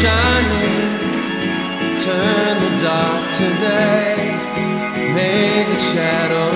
shining. Turn the dark today, make the shadow.